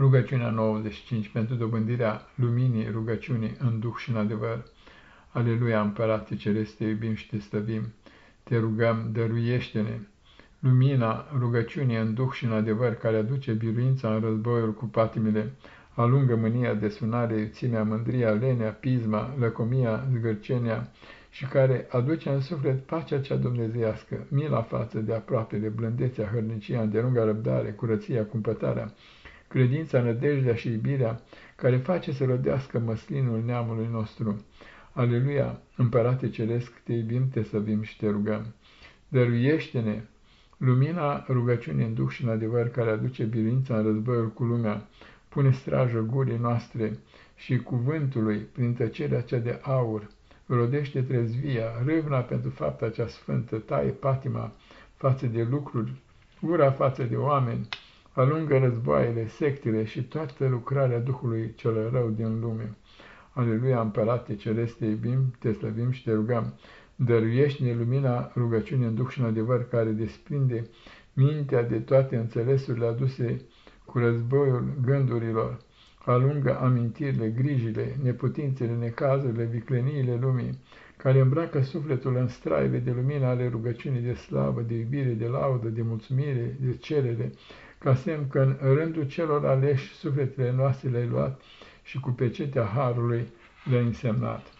Rugăciunea 95 pentru dobândirea luminii rugăciunii în duh și în adevăr. Aleluia, Împărate Ceresc, te iubim și te stăvim. Te rugăm, dăruiește-ne lumina rugăciunii în duh și în adevăr, care aduce biruința în războiul cu patimile, alungă mânia, desunare, iuțimea, mândria, lenea, pisma, lăcomia, zgârcenia și care aduce în suflet pacea cea dumnezeiască, mila față de aproapele, blândețea, hărnicia, îndelunga răbdare, curăția, cumpătarea, credința, nădejdea și iubirea, care face să rodească măslinul neamului nostru. Aleluia, Împărate Ceresc, te iubim, te săvim și te rugăm. Dăruiește-ne lumina rugăciunii în duh și în adevăr, care aduce bilința în războiul cu lumea, pune strajă gurii noastre și cuvântului prin tăcerea cea de aur, rodește trezvia, râvna pentru fapta cea sfântă, taie patima față de lucruri, ura față de oameni, alungă războaiele, sectele și toată lucrarea Duhului cel rău din lume. Aleluia, Împărate Celeste, te iubim, te slăvim și te rugăm. Dăruiește-ne lumina rugăciunii în Duh și în adevăr care desprinde mintea de toate înțelesurile aduse cu războiul gândurilor, alungă amintirile, grijile, neputințele, necazurile, vicleniile lumii, care îmbracă sufletul în straive de lumină ale rugăciunii de slavă, de iubire, de laudă, de mulțumire, de cerere, ca semn că în rândul celor aleși sufletele noastre le-ai luat și cu pecetea Harului le-ai însemnat.